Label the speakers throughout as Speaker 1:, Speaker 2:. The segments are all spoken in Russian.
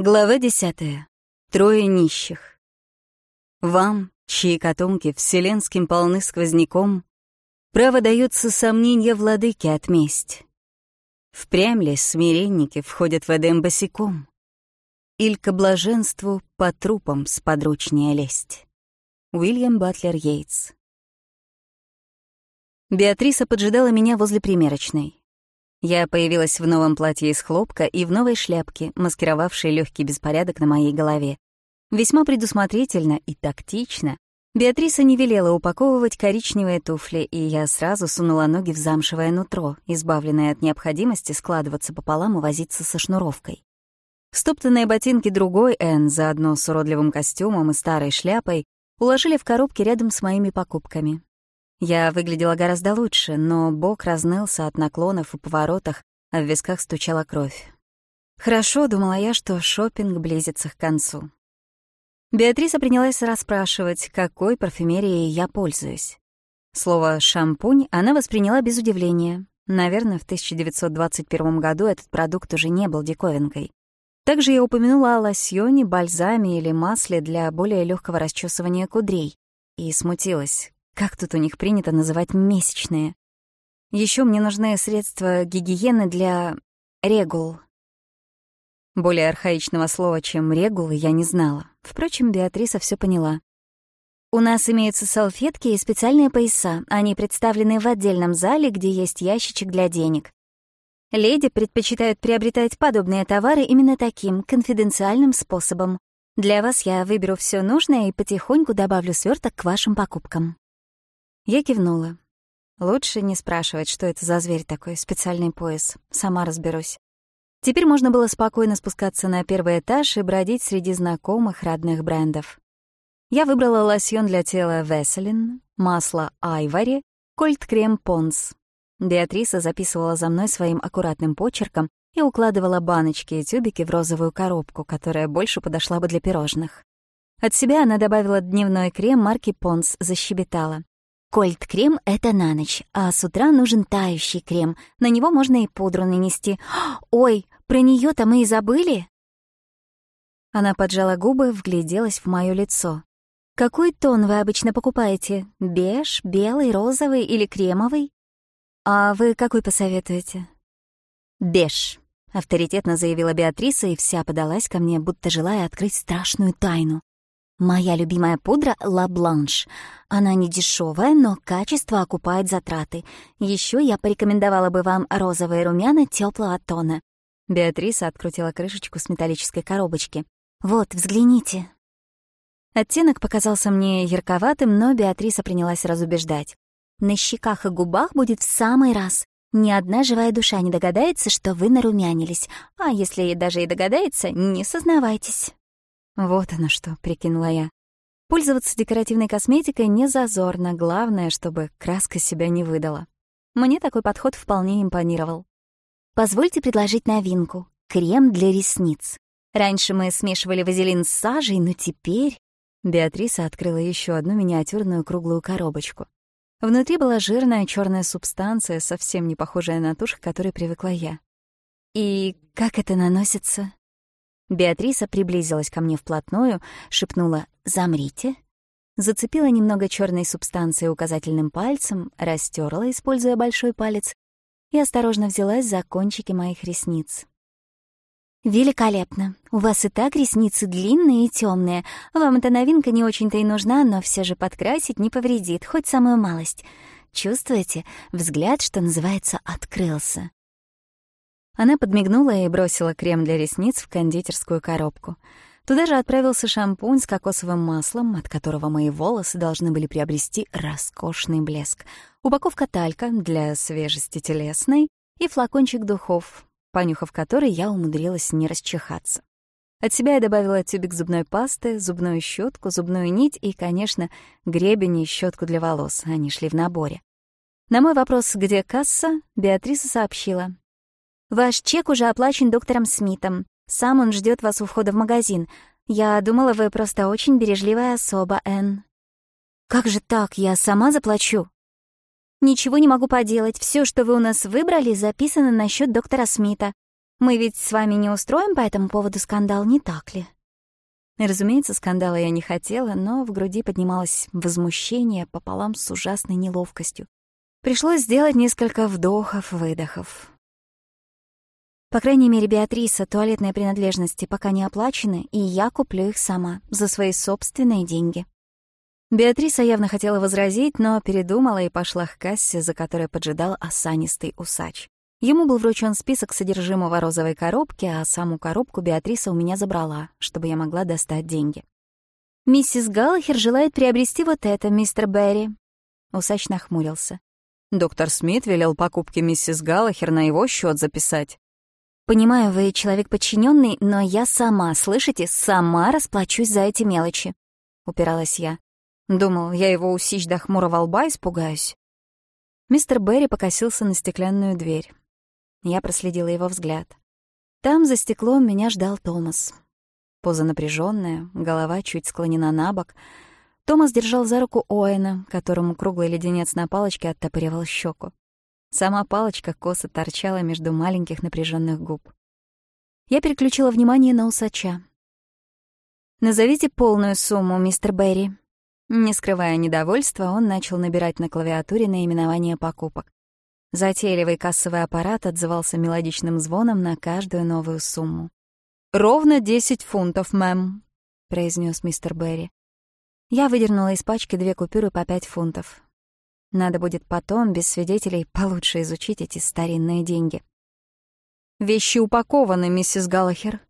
Speaker 1: Глава десятая. Трое нищих. Вам, чьи котомки вселенским полны сквозняком, право дается сомнения владыки отместь. Впрямь ли смиренники входят в Эдем босиком? Иль к блаженству по трупам сподручнее лезть. Уильям Батлер Йейтс. Беатриса поджидала меня возле примерочной. Я появилась в новом платье из хлопка и в новой шляпке, маскировавшей легкий беспорядок на моей голове. Весьма предусмотрительно и тактично Беатриса не велела упаковывать коричневые туфли, и я сразу сунула ноги в замшевое нутро, избавленное от необходимости складываться пополам и возиться со шнуровкой. Стоптанные ботинки другой Энн, заодно с уродливым костюмом и старой шляпой, уложили в коробки рядом с моими покупками, я выглядела гораздо лучше, но бок разнылся от наклонов и поворотах, а в висках стучала кровь. Хорошо, думала я, что шопинг близится к концу. Беатриса принялась расспрашивать, какой парфюмерией я пользуюсь. Слово «шампунь» она восприняла без удивления. Наверное, в 1921 году этот продукт уже не был диковинкой. Также я упомянула о лосьоне, бальзаме или масле для более легкого расчесывания кудрей и смутилась, как тут у них принято называть месячные? Еще мне нужны средства гигиены для регул. Более архаичного слова, чем регул, я не знала. Впрочем, Беатриса все поняла. У нас имеются салфетки и специальные пояса. Они представлены в отдельном зале, где есть ящичек для денег. Леди предпочитают приобретать подобные товары именно таким, конфиденциальным способом. Для вас я выберу все нужное и потихоньку добавлю сверток к вашим покупкам. Я кивнула. Лучше не спрашивать, что это за зверь такой, специальный пояс. Сама разберусь. Теперь можно было спокойно спускаться на первый этаж и бродить среди знакомых родных брендов. Я выбрала лосьон для тела Веселин, масло Айвари, кольт-крем Понс. Беатриса записывала за мной своим аккуратным почерком и укладывала баночки и тюбики в розовую коробку, которая больше подошла бы для пирожных. От себя она добавила дневной крем марки Понс, защебетала. Кольт крем — это на ночь, а с утра нужен тающий крем. На него можно и пудру нанести. Ой, про нее-то мы и забыли. Она поджала губы, вгляделась в мое лицо. Какой тон вы обычно покупаете? Беж, белый, розовый или кремовый? А вы какой посоветуете? Беж, авторитетно заявила Беатриса и вся подалась ко мне, будто желая открыть страшную тайну. Моя любимая пудра — Ла Бланш. Она не дешевая, но качество окупает затраты. Еще я порекомендовала бы вам розовые румяна теплого тона. Беатриса открутила крышечку с металлической коробочки. «Вот, взгляните». Оттенок показался мне ярковатым, но Беатриса принялась разубеждать. На щеках и губах будет в самый раз. Ни одна живая душа не догадается, что вы нарумянились. А если даже и догадается, не сознавайтесь. Вот оно что, прикинула я. Пользоваться декоративной косметикой не зазорно, главное, чтобы краска себя не выдала. Мне такой подход вполне импонировал. Позвольте предложить новинку — крем для ресниц. Раньше мы смешивали вазелин с сажей, но теперь... Беатриса открыла еще одну миниатюрную круглую коробочку. Внутри была жирная черная субстанция, совсем не похожая на тушь, к которой привыкла я. «И как это наносится?» Беатриса приблизилась ко мне вплотную, шепнула «Замрите». Зацепила немного черной субстанции указательным пальцем, растерла, используя большой палец, и осторожно взялась за кончики моих ресниц. «Великолепно. У вас и так ресницы длинные и темные. Вам эта новинка не очень-то и нужна, но все же подкрасить не повредит, хоть самую малость. Чувствуете? Взгляд, что называется, открылся. Она подмигнула и бросила крем для ресниц в кондитерскую коробку. Туда же отправился шампунь с кокосовым маслом, от которого мои волосы должны были приобрести роскошный блеск, упаковка талька для свежести телесной и флакончик духов, понюхав который я умудрилась не расчихаться. От себя я добавила тюбик зубной пасты, зубную щетку, зубную нить и, конечно, гребень и щетку для волос. Они шли в наборе. На мой вопрос, где касса, Беатриса сообщила. Ваш чек уже оплачен доктором Смитом. Сам он ждет вас у входа в магазин. Я думала, вы просто очень бережливая особа, Энн». «Как же так? Я сама заплачу». «Ничего не могу поделать. Все, что вы у нас выбрали, записано на счет доктора Смита. Мы ведь с вами не устроим по этому поводу скандал, не так ли?» Разумеется, скандала я не хотела, но в груди поднималось возмущение пополам с ужасной неловкостью. Пришлось сделать несколько вдохов-выдохов. По крайней мере, Беатриса, туалетные принадлежности пока не оплачены, и я куплю их сама, за свои собственные деньги. Беатриса явно хотела возразить, но передумала и пошла к кассе, за которой поджидал осанистый усач. Ему был вручен список содержимого розовой коробки, а саму коробку Беатриса у меня забрала, чтобы я могла достать деньги. «Миссис Галлахер желает приобрести вот это, мистер Берри». Усач нахмурился.
Speaker 2: «Доктор Смит велел покупки миссис Галлахер на его счет записать».
Speaker 1: Понимаю, вы человек подчиненный, но я сама, слышите, сама расплачусь за эти мелочи», — упиралась я. Думал, я его усищ до хмурого лба испугаюсь. Мистер Берри покосился на стеклянную дверь. Я проследила его взгляд. Там за стеклом меня ждал Томас. Поза напряженная, голова чуть склонена на бок. Томас держал за руку Оэна, которому круглый леденец на палочке оттопыривал щеку. Сама палочка косо торчала между маленьких напряженных губ. Я переключила внимание на усача. «Назовите полную сумму, мистер Берри». Не скрывая недовольства, он начал набирать на клавиатуре наименование покупок. Затейливый кассовый аппарат отзывался мелодичным звоном на каждую новую сумму.
Speaker 2: «Ровно десять фунтов, мэм», —
Speaker 1: произнес мистер Берри. Я выдернула из пачки две купюры по пять фунтов. Надо будет потом без свидетелей получше изучить эти старинные деньги.
Speaker 2: «Вещи упакованы, миссис Галлахер».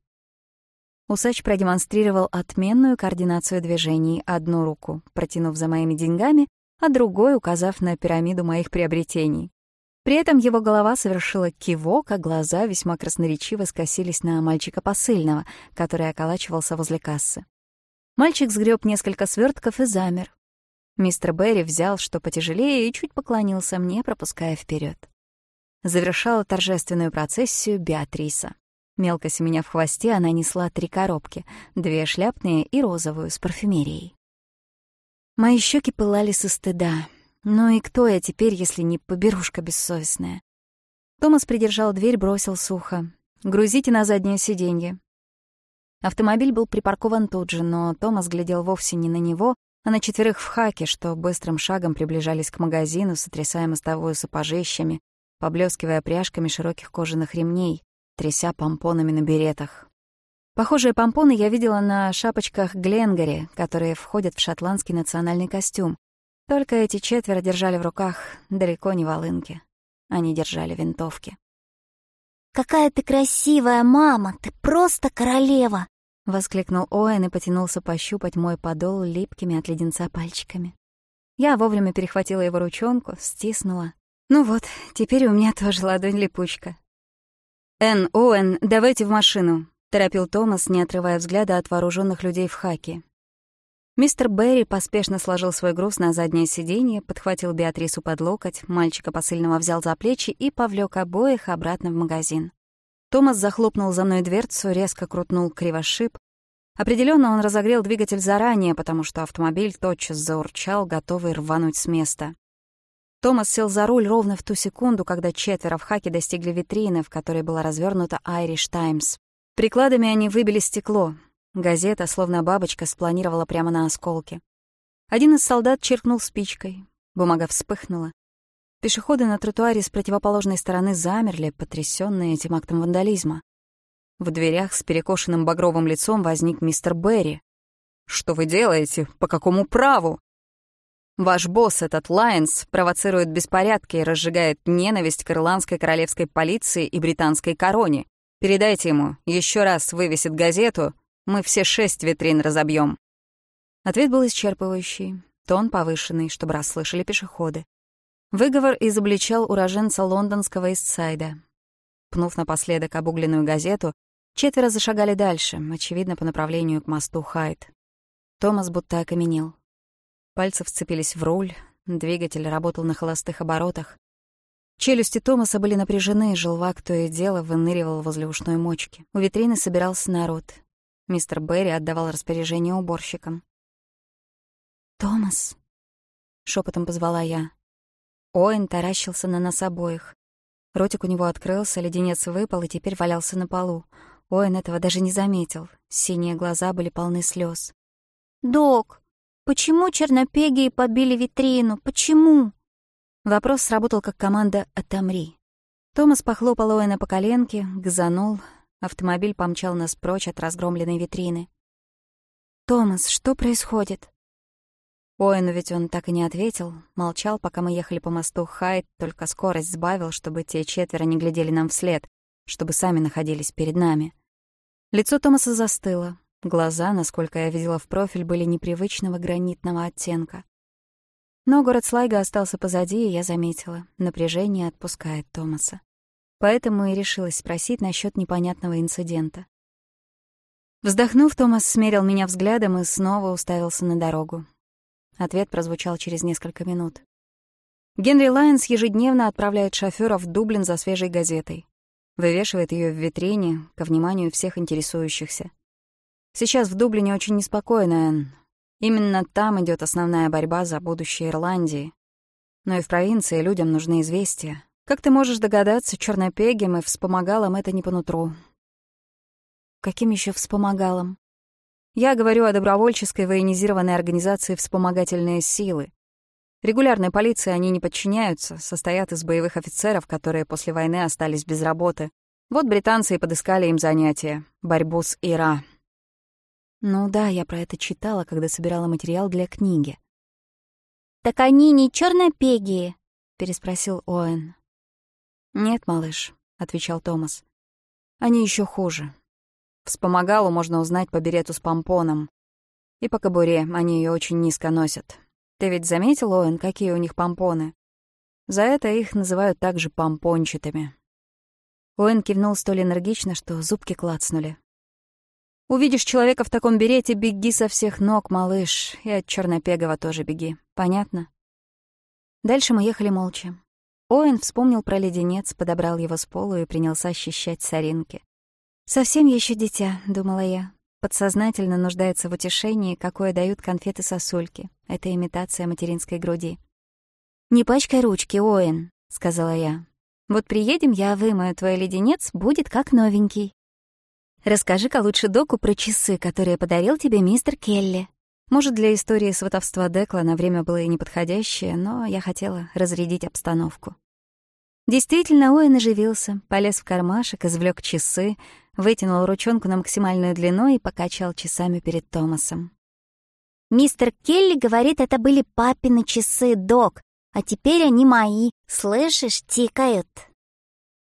Speaker 1: Усач продемонстрировал отменную координацию движений, одну руку протянув за моими деньгами, а другой указав на пирамиду моих приобретений. При этом его голова совершила кивок, а глаза весьма красноречиво скосились на мальчика посыльного, который околачивался возле кассы. Мальчик сгреб несколько свертков и замер, Мистер Берри взял что потяжелее и чуть поклонился мне, пропуская вперед. Завершала торжественную процессию Беатриса. Мелко меня в хвосте она несла три коробки, две шляпные и розовую с парфюмерией. Мои щеки пылали со стыда. Ну и кто я теперь, если не поберушка бессовестная? Томас придержал дверь, бросил сухо. «Грузите на заднее сиденье». Автомобиль был припаркован тут же, но Томас глядел вовсе не на него, а на четверых в хаке, что быстрым шагом приближались к магазину, сотрясая мостовую сапожищами, поблескивая пряжками широких кожаных ремней, тряся помпонами на беретах. Похожие помпоны я видела на шапочках Гленгари, которые входят в шотландский национальный костюм. Только эти четверо держали в руках далеко не волынки. Они держали винтовки.
Speaker 3: «Какая ты красивая, мама! Ты просто королева!»
Speaker 1: Воскликнул Оэн и потянулся пощупать мой подол липкими от леденца пальчиками. Я вовремя перехватила его ручонку, стиснула. «Ну вот, теперь у меня тоже ладонь-липучка». «Энн, Оэн, давайте в машину», — торопил Томас, не отрывая взгляда от вооруженных людей в хаке. Мистер Берри поспешно сложил свой груз на заднее сиденье, подхватил Беатрису под локоть, мальчика посыльного взял за плечи и повлек обоих обратно в магазин. Томас захлопнул за мной дверцу, резко крутнул кривошип. Определенно он разогрел двигатель заранее, потому что автомобиль тотчас заурчал, готовый рвануть с места. Томас сел за руль ровно в ту секунду, когда четверо в хаке достигли витрины, в которой была развернута Irish Times. Прикладами они выбили стекло. Газета, словно бабочка, спланировала прямо на осколки. Один из солдат чиркнул спичкой. Бумага вспыхнула. Пешеходы на тротуаре с противоположной стороны замерли, потрясённые этим актом вандализма. В дверях с перекошенным багровым лицом возник мистер Берри. «Что вы делаете? По какому праву?» «Ваш босс, этот Лайенс, провоцирует беспорядки и разжигает ненависть к ирландской королевской полиции и британской короне. Передайте ему, еще раз вывесит газету, мы все шесть витрин разобьем. Ответ был исчерпывающий, тон повышенный, чтобы расслышали пешеходы. Выговор изобличал уроженца лондонского Истсайда. Пнув напоследок обугленную газету, четверо зашагали дальше, очевидно, по направлению к мосту Хайт. Томас будто окаменел. Пальцы вцепились в руль, двигатель работал на холостых оборотах. Челюсти Томаса были напряжены, желвак то и дело выныривал возле ушной мочки. У витрины собирался народ. Мистер Берри отдавал распоряжение уборщикам.
Speaker 3: «Томас!»
Speaker 1: — шепотом позвала я. Оэн таращился на нас обоих. Ротик у него открылся, леденец выпал и теперь валялся на полу. Оэн этого даже не заметил. Синие глаза были полны слез.
Speaker 3: «Док, почему чернопегии побили витрину? Почему?»
Speaker 1: Вопрос сработал как команда «Отомри». Томас похлопал Оэна по коленке, газанул. Автомобиль помчал нас прочь от разгромленной витрины. «Томас, что происходит?» Ой, но ведь он так и не ответил, молчал, пока мы ехали по мосту Хайт, только скорость сбавил, чтобы те четверо не глядели нам вслед, чтобы сами находились перед нами. Лицо Томаса застыло. Глаза, насколько я видела в профиль, были непривычного гранитного оттенка. Но город Слайга остался позади, и я заметила, напряжение отпускает Томаса. Поэтому и решилась спросить насчет непонятного инцидента. Вздохнув, Томас смерил меня взглядом и снова уставился на дорогу, Ответ прозвучал через несколько минут. Генри Лайнс ежедневно отправляет шофёра в Дублин за свежей газетой. Вывешивает её в витрине, ко вниманию всех интересующихся. Сейчас в Дублине очень неспокойно, Энн. Именно там идёт основная борьба за будущее Ирландии. Но и в провинции людям нужны известия. Как ты можешь догадаться, Чернопегим и вспомогалом это не по нутру. Каким ещё вспомогалом? Я говорю о добровольческой военизированной организации вспомогательные силы. Регулярной полиции они не подчиняются, состоят из боевых офицеров, которые после войны остались без работы. Вот британцы и подыскали им занятие — борьбу с Ира. Ну да, я про это читала, когда собирала материал для книги.
Speaker 3: «Так они не чернопегие?»
Speaker 1: — переспросил Оэн. «Нет, малыш», — отвечал Томас. «Они еще хуже. Вспомогалу можно узнать по берету с помпоном. И по кобуре они ее очень низко носят. Ты ведь заметил, Оэн, какие у них помпоны? За это их называют также помпончатыми. Оэн кивнул столь энергично, что зубки клацнули. «Увидишь человека в таком берете, беги со всех ног, малыш, и от Чернопегова тоже беги. Понятно?» Дальше мы ехали молча. Оэн вспомнил про леденец, подобрал его с полу и принялся ощущать соринки. «Совсем еще дитя», — думала я. Подсознательно нуждается в утешении, какое дают конфеты-сосульки. Это имитация материнской груди. «Не пачкай ручки, Оэн», — сказала я. «Вот приедем, я вымою твой леденец, будет как новенький. Расскажи-ка лучше доку про часы, которые подарил тебе мистер Келли». Может, для истории сватовства Декла на время было и неподходящее, но я хотела разрядить обстановку. Действительно, Оэн оживился, полез в кармашек, извлек часы, вытянул ручонку на максимальную длину и покачал часами перед Томасом.
Speaker 3: «Мистер Келли говорит, это были папины часы, док, а теперь они мои, слышишь, тикают».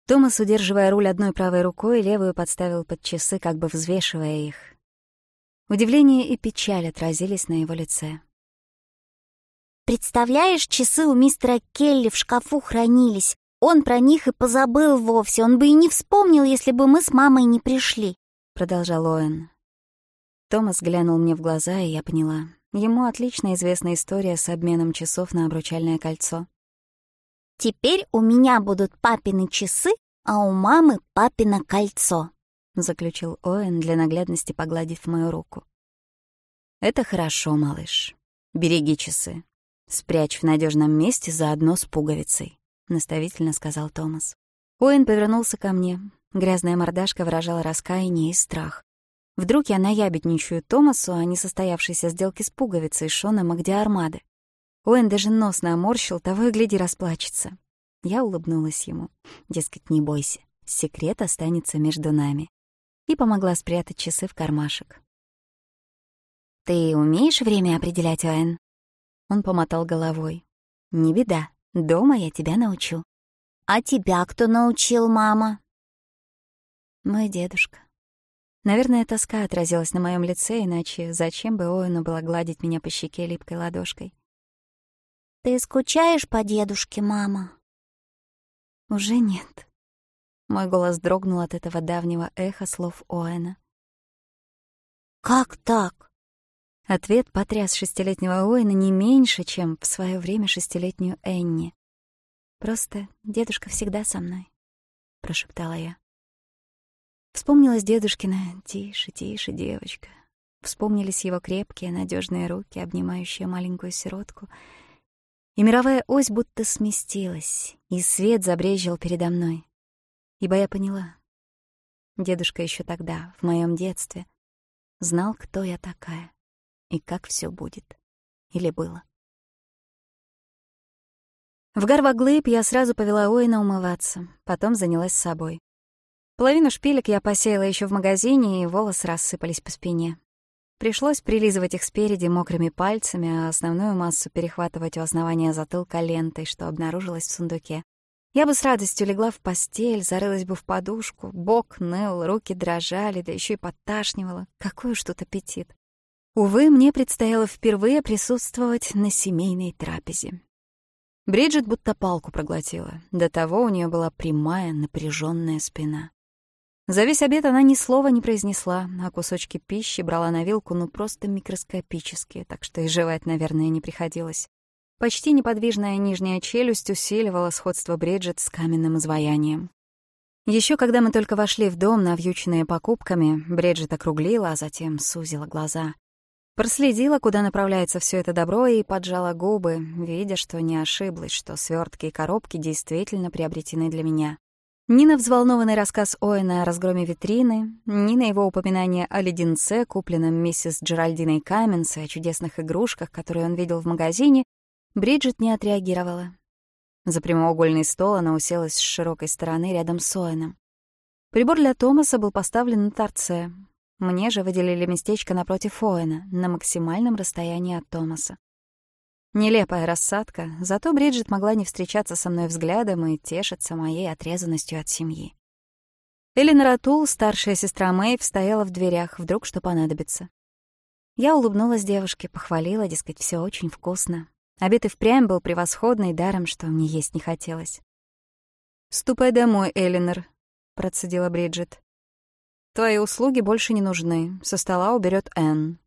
Speaker 1: Томас, удерживая руль одной правой рукой, левую подставил под часы, как бы взвешивая их. Удивление и печаль отразились на его лице.
Speaker 3: «Представляешь, часы у мистера Келли в шкафу хранились. Он про них и позабыл вовсе, он бы и не вспомнил, если бы мы с мамой не пришли», — продолжал Оэн.
Speaker 1: Томас глянул мне в глаза, и я поняла. Ему отлично известна история с обменом часов на обручальное кольцо.
Speaker 3: «Теперь у меня будут папины часы, а у мамы папино кольцо», — заключил
Speaker 1: Оэн, для наглядности погладив мою руку. «Это хорошо, малыш. Береги часы. Спрячь в надежном месте заодно с пуговицей» наставительно сказал Томас. Оуэн повернулся ко мне. Грязная мордашка выражала раскаяние и страх. Вдруг я наябедничаю Томасу о а несостоявшейся сделке с пуговицей Шона Магдиармады. Оуэн даже нос наморщил, того и гляди расплачется. Я улыбнулась ему. Дескать, не бойся, секрет останется между нами. И помогла спрятать часы в кармашек. «Ты умеешь время определять, Оэн?» Он помотал головой. «Не беда. Дома я тебя научу».
Speaker 3: «А тебя кто научил, мама?»
Speaker 1: «Мой дедушка». Наверное, тоска отразилась на моем лице, иначе зачем бы Оуэну было гладить меня по щеке липкой ладошкой?
Speaker 3: «Ты скучаешь по дедушке, мама?»
Speaker 1: «Уже нет». Мой голос дрогнул от этого давнего эха слов Оэна.
Speaker 3: «Как так?»
Speaker 1: Ответ потряс шестилетнего Оуэна не меньше, чем в свое время шестилетнюю Энни. «Просто дедушка всегда со мной», — прошептала я. Вспомнилась дедушкина «Тише, тише, девочка». Вспомнились его крепкие, надежные руки, обнимающие маленькую сиротку. И мировая ось будто сместилась, и свет забрежил передо мной. Ибо я поняла. Дедушка еще тогда, в моем детстве, знал, кто я такая и как все будет. Или было. В Гарваглыб я сразу повела Оина умываться, потом занялась собой. Половину шпилек я посеяла еще в магазине, и волосы рассыпались по спине. Пришлось прилизывать их спереди мокрыми пальцами, а основную массу перехватывать у основания затылка лентой, что обнаружилось в сундуке. Я бы с радостью легла в постель, зарылась бы в подушку, бок ныл, руки дрожали, да еще и подташнивало. Какой уж тут аппетит. Увы, мне предстояло впервые присутствовать на семейной трапезе. Бриджит будто палку проглотила. До того у нее была прямая, напряженная спина. За весь обед она ни слова не произнесла, а кусочки пищи брала на вилку, ну просто микроскопические, так что и жевать, наверное, не приходилось. Почти неподвижная нижняя челюсть усиливала сходство Бриджит с каменным изваянием. Еще когда мы только вошли в дом, навьюченные покупками, Бриджит округлила, а затем сузила глаза. Проследила, куда направляется все это добро, и поджала губы, видя, что не ошиблась, что свертки и коробки действительно приобретены для меня. Ни на взволнованный рассказ Оэна о разгроме витрины, ни на его упоминание о леденце, купленном миссис Джеральдиной Каменс и о чудесных игрушках, которые он видел в магазине, Бриджит не отреагировала. За прямоугольный стол она уселась с широкой стороны рядом с Оэном. Прибор для Томаса был поставлен на торце, мне же выделили местечко напротив Оэна, на максимальном расстоянии от Томаса. Нелепая рассадка, зато Бриджит могла не встречаться со мной взглядом и тешиться моей отрезанностью от семьи. Эллен Ратул, старшая сестра Мэйв, стояла в дверях, вдруг что понадобится. Я улыбнулась девушке, похвалила, дескать, все очень вкусно. Обед и впрямь был превосходный, даром, что мне есть не хотелось. «Ступай домой, Эллинор», — процедила Бриджит. Твои услуги больше не нужны. Со стола уберет Энн».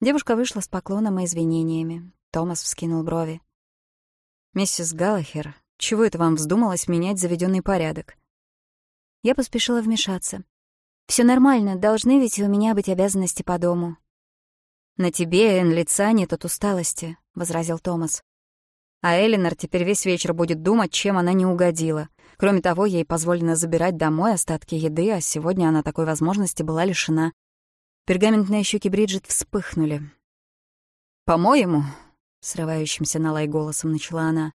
Speaker 1: Девушка вышла с поклоном и извинениями. Томас вскинул брови. «Миссис Галлахер, чего это вам вздумалось менять заведенный порядок?» Я поспешила вмешаться. Все нормально, должны ведь у меня быть обязанности по дому». «На тебе, Энн, лица нет от усталости», — возразил Томас. «А Элинор теперь весь вечер будет думать, чем она не угодила. Кроме того, ей позволено забирать домой остатки еды, а сегодня она такой возможности была лишена. Пергаментные щеки Бриджит вспыхнули. «По-моему», — срывающимся на лай голосом начала она,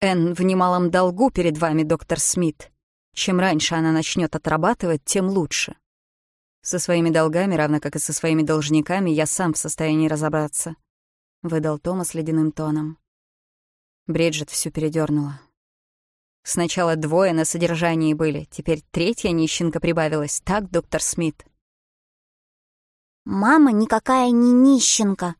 Speaker 1: «Энн в немалом долгу перед вами, доктор Смит. Чем раньше она начнет отрабатывать, тем лучше. Со своими долгами, равно как и со своими должниками, я сам в состоянии разобраться», — Бриджит всю передернула. Сначала двое на содержании были, теперь третья нищенка прибавилась. Так, доктор Смит?
Speaker 3: «Мама никакая не нищенка!»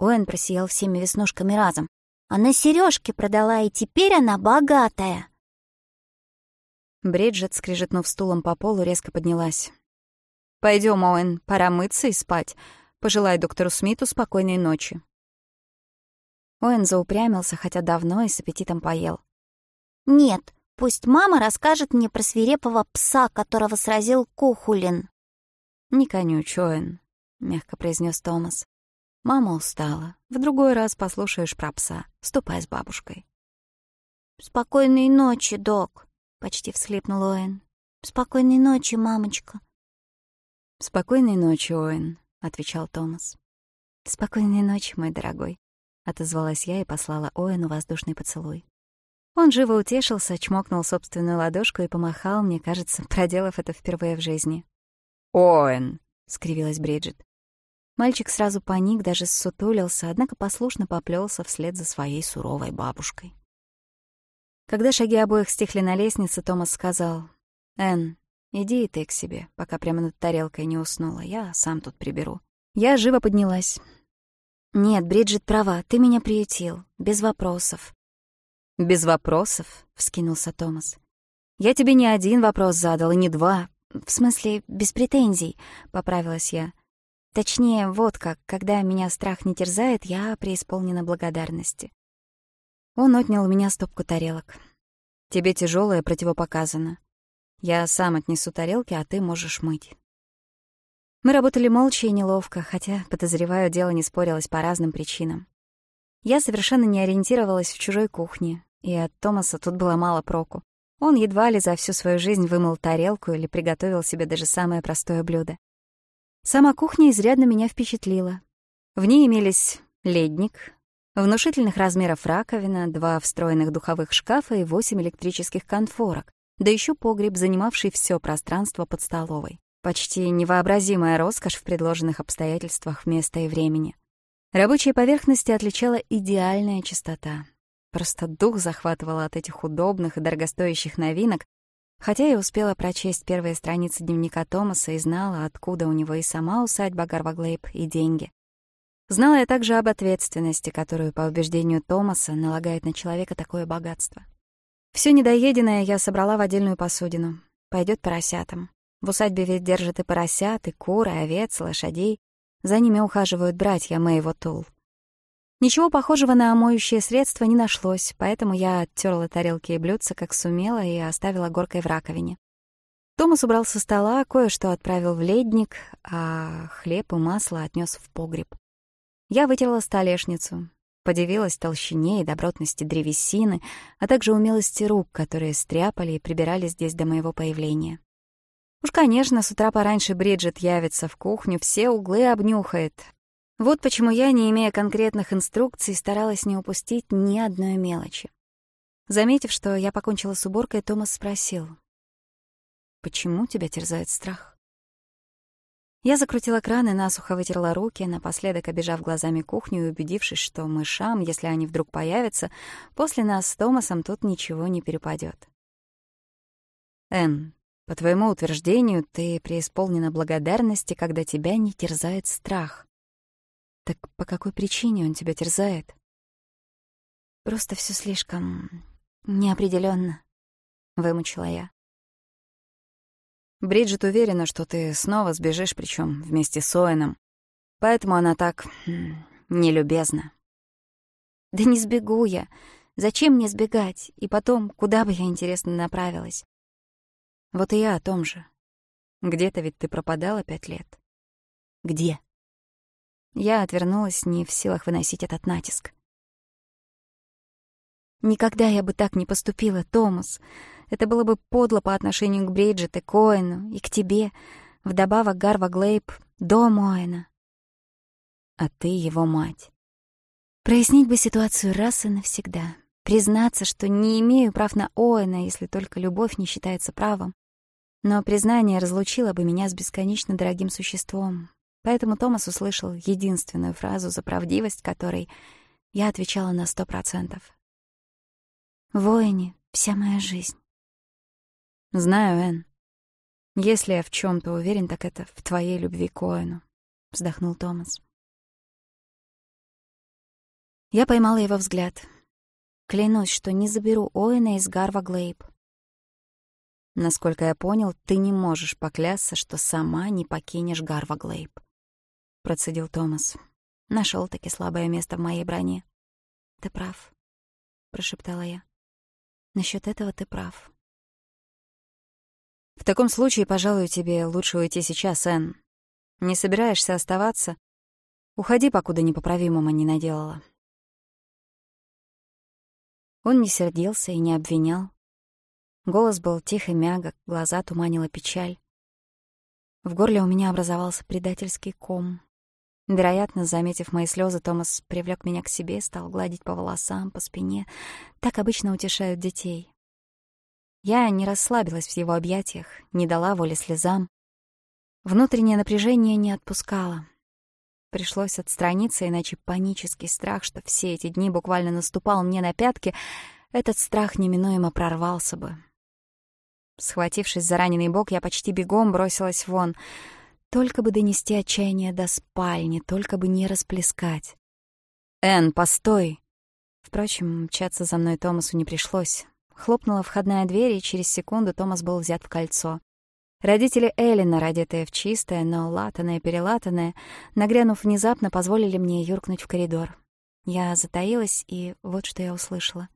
Speaker 3: Оэн просиял всеми веснушками разом. «Она сережки продала, и теперь она богатая!»
Speaker 1: Бриджит, скрежетнув стулом по полу, резко поднялась. Пойдем, Оуэн, пора мыться и спать. Пожелай доктору Смиту спокойной ночи». Оэн заупрямился, хотя давно и с аппетитом поел.
Speaker 3: «Нет, пусть мама расскажет мне про свирепого пса, которого сразил Кухулин».
Speaker 1: «Не конючу, Уэн», — мягко произнес Томас. «Мама устала. В другой раз послушаешь про пса. Ступай с бабушкой».
Speaker 3: «Спокойной ночи, док», — почти всхлипнул Оэн. «Спокойной ночи, мамочка».
Speaker 1: «Спокойной ночи, Оэн», — отвечал Томас. «Спокойной ночи, мой дорогой», отозвалась я и послала Оэну воздушный поцелуй. Он живо утешился, чмокнул собственную ладошку и помахал, мне кажется, проделав это впервые в жизни.
Speaker 2: «Оэн!»
Speaker 1: — скривилась Бриджит. Мальчик сразу паник, даже ссутулился, однако послушно поплёлся вслед за своей суровой бабушкой. Когда шаги обоих стихли на лестнице, Томас сказал, «Энн, иди и ты к себе, пока прямо над тарелкой не уснула, я сам тут приберу». Я живо поднялась. «Нет, Бриджит права, ты меня приютил. Без вопросов».
Speaker 2: «Без вопросов?» — вскинулся Томас.
Speaker 1: «Я тебе не один вопрос задал, и не два. В смысле, без претензий», — поправилась я. Точнее, вот как, когда меня страх не терзает, я преисполнена благодарности. Он отнял у меня стопку тарелок. «Тебе тяжелое противопоказано. Я сам отнесу тарелки, а ты можешь мыть». Мы работали молча и неловко, хотя, подозреваю, дело не спорилось по разным причинам. Я совершенно не ориентировалась в чужой кухне, и от Томаса тут было мало проку. Он едва ли за всю свою жизнь вымыл тарелку или приготовил себе даже самое простое блюдо. Сама кухня изрядно меня впечатлила. В ней имелись ледник, внушительных размеров раковина, два встроенных духовых шкафа и восемь электрических конфорок, да еще погреб, занимавший все пространство под столовой почти невообразимая роскошь в предложенных обстоятельствах места и времени. Рабочие поверхности отличала идеальная чистота. Просто дух захватывало от этих удобных и дорогостоящих новинок, хотя я успела прочесть первые страницы дневника Томаса и знала, откуда у него и сама усадьба Гарваглейб, и деньги. Знала я также об ответственности, которую, по убеждению Томаса, налагает на человека такое богатство. Все недоеденное я собрала в отдельную посудину. Пойдет поросятам. В усадьбе ведь держат и поросят, и куры, и овец, и лошадей. За ними ухаживают братья моего Тул. Ничего похожего на моющее средство не нашлось, поэтому я оттерла тарелки и блюдца, как сумела, и оставила горкой в раковине. Томас убрал со стола, кое-что отправил в ледник, а хлеб и масло отнес в погреб. Я вытерла столешницу, подивилась толщине и добротности древесины, а также умелости рук, которые стряпали и прибирали здесь до моего появления. Уж, конечно, с утра пораньше Бриджит явится в кухню, все углы обнюхает. Вот почему я, не имея конкретных инструкций, старалась не упустить ни одной мелочи. Заметив, что я покончила с уборкой, Томас спросил. «Почему тебя терзает страх?» Я закрутила кран и насухо вытерла руки, напоследок обижав глазами кухню и убедившись, что мышам, если они вдруг появятся, после нас с Томасом тут ничего не перепадет. «Энн, по твоему утверждению, ты преисполнена благодарности, когда тебя не терзает страх. Так по какой причине он тебя терзает? Просто все слишком неопределенно, вымучила я. Бриджит уверена, что ты снова сбежишь, причем вместе с Оэном. Поэтому она так нелюбезна. Да не сбегу я. Зачем мне сбегать? И потом, куда бы я, интересно, направилась? Вот и я о том же. Где-то ведь ты пропадала пять лет. Где? Я отвернулась, не в силах выносить этот натиск. Никогда я бы так не поступила, Томас. Это было бы подло по отношению к Бриджит и Коэну, и к тебе. Вдобавок Гарва Глейб — до Моэна. А ты его мать. Прояснить бы ситуацию раз и навсегда. Признаться, что не имею прав на Оэна, если только любовь не считается правом. Но признание разлучило бы меня с бесконечно дорогим существом. Поэтому Томас услышал единственную фразу, за правдивость которой я отвечала на сто процентов. «Воине — вся моя жизнь». «Знаю, Энн. Если я в чем то уверен, так это в твоей любви к Оэну», — вздохнул Томас. Я поймала его взгляд. Клянусь, что не заберу Оэна из Гарва Глейб — Насколько я понял, ты не можешь поклясться, что сама не покинешь Гарва Глейб. Процедил Томас. Нашел таки слабое место в моей броне. Ты прав, прошептала я. Насчет этого ты прав. В таком случае, пожалуй, тебе лучше уйти сейчас, Энн. Не собираешься оставаться? Уходи, покуда непоправимого не наделала. Он не сердился и не обвинял, Голос был тих и мягок, глаза туманила печаль. В горле у меня образовался предательский ком. Вероятно, заметив мои слезы, Томас привлек меня к себе, стал гладить по волосам, по спине. Так обычно утешают детей. Я не расслабилась в его объятиях, не дала воли слезам. Внутреннее напряжение не отпускало. Пришлось отстраниться, иначе панический страх, что все эти дни буквально наступал мне на пятки, этот страх неминуемо прорвался бы. Схватившись за раненый бок, я почти бегом бросилась вон. Только бы донести отчаяние до спальни, только бы не расплескать. «Энн, постой!» Впрочем, мчаться за мной Томасу не пришлось. Хлопнула входная дверь, и через секунду Томас был взят в кольцо. Родители Эллина, родитые в чистое, но латанное-перелатанное, нагрянув внезапно, позволили мне юркнуть в коридор. Я затаилась, и вот что я услышала.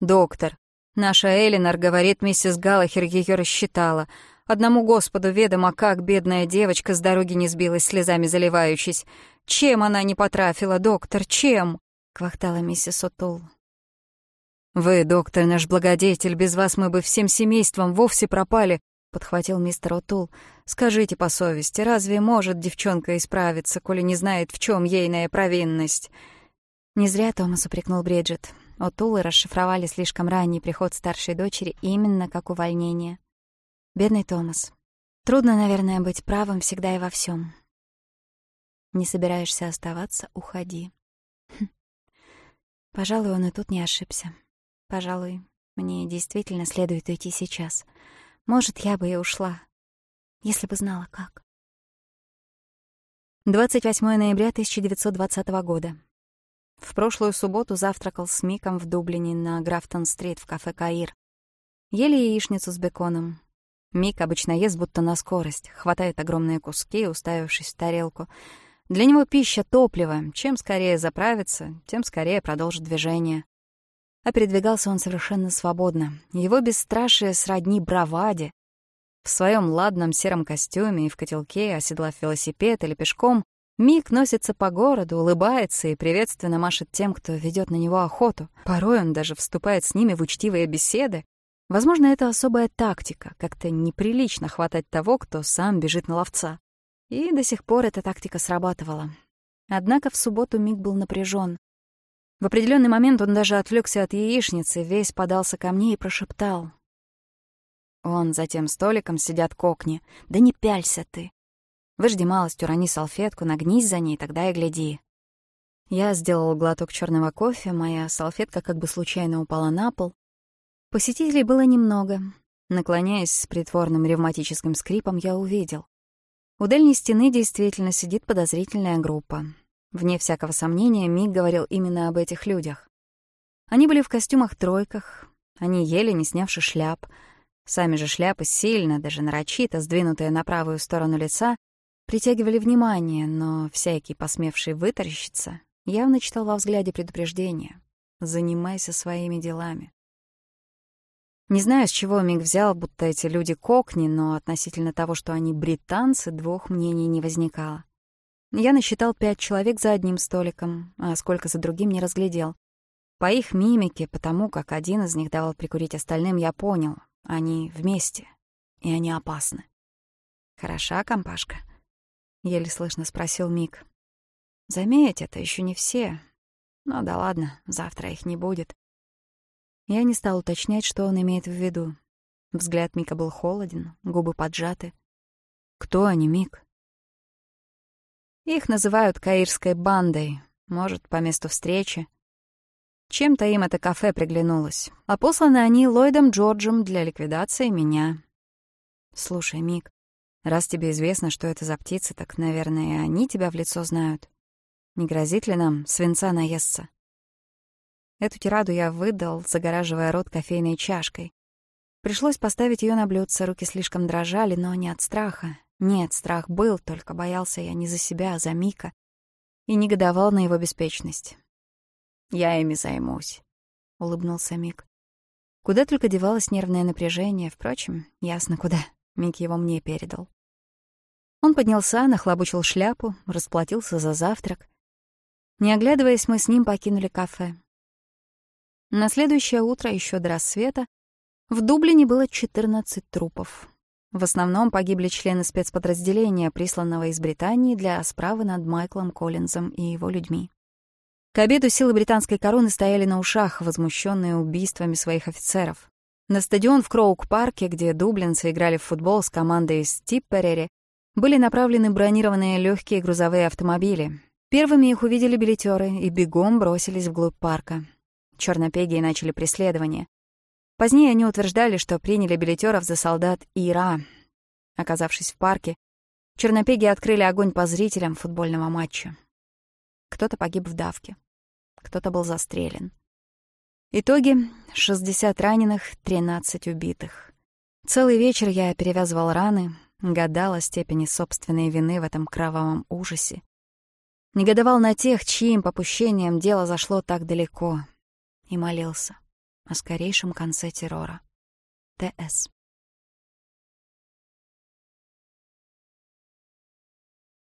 Speaker 1: «Доктор, Наша Элинор говорит, миссис Галлахер ее рассчитала. Одному Господу ведомо, как бедная девочка с дороги не сбилась, слезами заливающись.
Speaker 2: Чем она не потрафила, доктор, чем?» — квахтала миссис О'Тул. «Вы, доктор, наш благодетель, без вас мы бы всем семейством вовсе пропали», — подхватил мистер Отул. «Скажите по совести, разве может девчонка исправиться, коли не знает, в чем ейная провинность?» «Не зря Томас упрекнул Бриджит. Отулы расшифровали слишком ранний приход старшей дочери именно как увольнение. Бедный Томас. Трудно, наверное, быть правым всегда и во всем. Не собираешься оставаться — уходи. Хм. Пожалуй, он и тут не ошибся. Пожалуй, мне действительно следует уйти сейчас. Может, я бы и ушла, если бы знала, как. 28 ноября 1920 года. В В прошлую субботу завтракал с Миком в Дублине на Графтон-стрит в кафе «Каир». Ели яичницу с беконом. Мик обычно ест будто на скорость, хватает огромные куски, уставившись в тарелку. Для него пища — топливо. Чем скорее заправится, тем скорее продолжит движение. А передвигался он совершенно свободно. Его бесстрашие сродни браваде. В своем ладном сером костюме и в котелке, оседлав велосипед или пешком, Мик носится по городу, улыбается и приветственно машет тем, кто ведет на него охоту. Порой он даже вступает с ними в учтивые беседы. Возможно, это особая тактика — как-то неприлично хватать того, кто сам бежит на ловца. И до сих пор эта тактика срабатывала. Однако в субботу Мик был напряжен. В определенный момент он даже отвлекся от яичницы, весь подался ко мне и прошептал. «Он за тем столиком сидят кокни. Да не пялься ты. Выжди малость, урони салфетку, нагнись за ней, тогда и гляди». Я сделал глоток черного кофе, моя салфетка как бы случайно упала на пол. Посетителей было немного. Наклоняясь с притворным ревматическим скрипом, я увидел. У дальней стены действительно сидит подозрительная группа. Вне всякого сомнения, Мик говорил именно об этих людях. Они были в костюмах-тройках, они ели, не снявши шляп. Сами же шляпы сильно, даже нарочито, сдвинутые на правую сторону лица, Притягивали внимание, но всякий, посмевший вытаращиться, явно читал во взгляде предупреждение. «Занимайся своими делами». Не знаю, с чего Миг взял, будто эти люди кокни, но относительно того, что они британцы, двух мнений не возникало. Я насчитал пять человек за одним столиком, а сколько за другим не разглядел. По их мимике, потому как один из них давал прикурить остальным, я понял. Они вместе, и они опасны. Хороша компашка. еле слышно спросил Мик. «Заметь, это еще не все. Ну да ладно, завтра их не будет». Я не стал уточнять, что он имеет в виду. Взгляд Мика был холоден, губы поджаты. «Кто они, Мик?» Их называют каирской бандой, может, по месту встречи. Чем-то им это кафе приглянулось, а посланы они Ллойдом Джорджем для ликвидации меня. Слушай, Мик, раз тебе известно, что это за птицы, так, наверное, и они тебя в лицо знают. Не грозит ли нам свинца наесться? Эту тираду я выдал, загораживая рот кофейной чашкой. Пришлось поставить ее на блюдце, руки слишком дрожали, но не от страха, нет, страх был, только боялся я не за себя, а за Мика. И негодовал на его беспечность. «Я ими займусь», — улыбнулся Мик. Куда только девалось нервное напряжение, впрочем, ясно куда. Мик его мне передал. Он поднялся, нахлобучил шляпу, расплатился за завтрак. Не оглядываясь, мы с ним покинули кафе. На следующее утро, еще до рассвета, в Дублине было 14 трупов. В основном погибли члены спецподразделения, присланного из Британии для справы над Майклом Коллинзом и его людьми. К обеду силы британской короны стояли на ушах, возмущенные убийствами своих офицеров. На стадион в Кроук-парке, где дублинцы играли в футбол с командой из Типперери, были направлены бронированные легкие грузовые автомобили. Первыми их увидели билетеры и бегом бросились вглубь парка. Чернопегие начали преследование. Позднее они утверждали, что приняли билетеров за солдат Ира. Оказавшись в парке, чернопеги открыли огонь по зрителям футбольного матча. Кто-то погиб в давке, кто-то был застрелен. Итоги — 60 раненых, 13 убитых. Целый вечер я перевязывал раны, гадал о степени собственной вины в этом кровавом ужасе. Негодовал на тех, чьим попущением дело зашло так далеко, и молился о скорейшем конце террора. Т.С.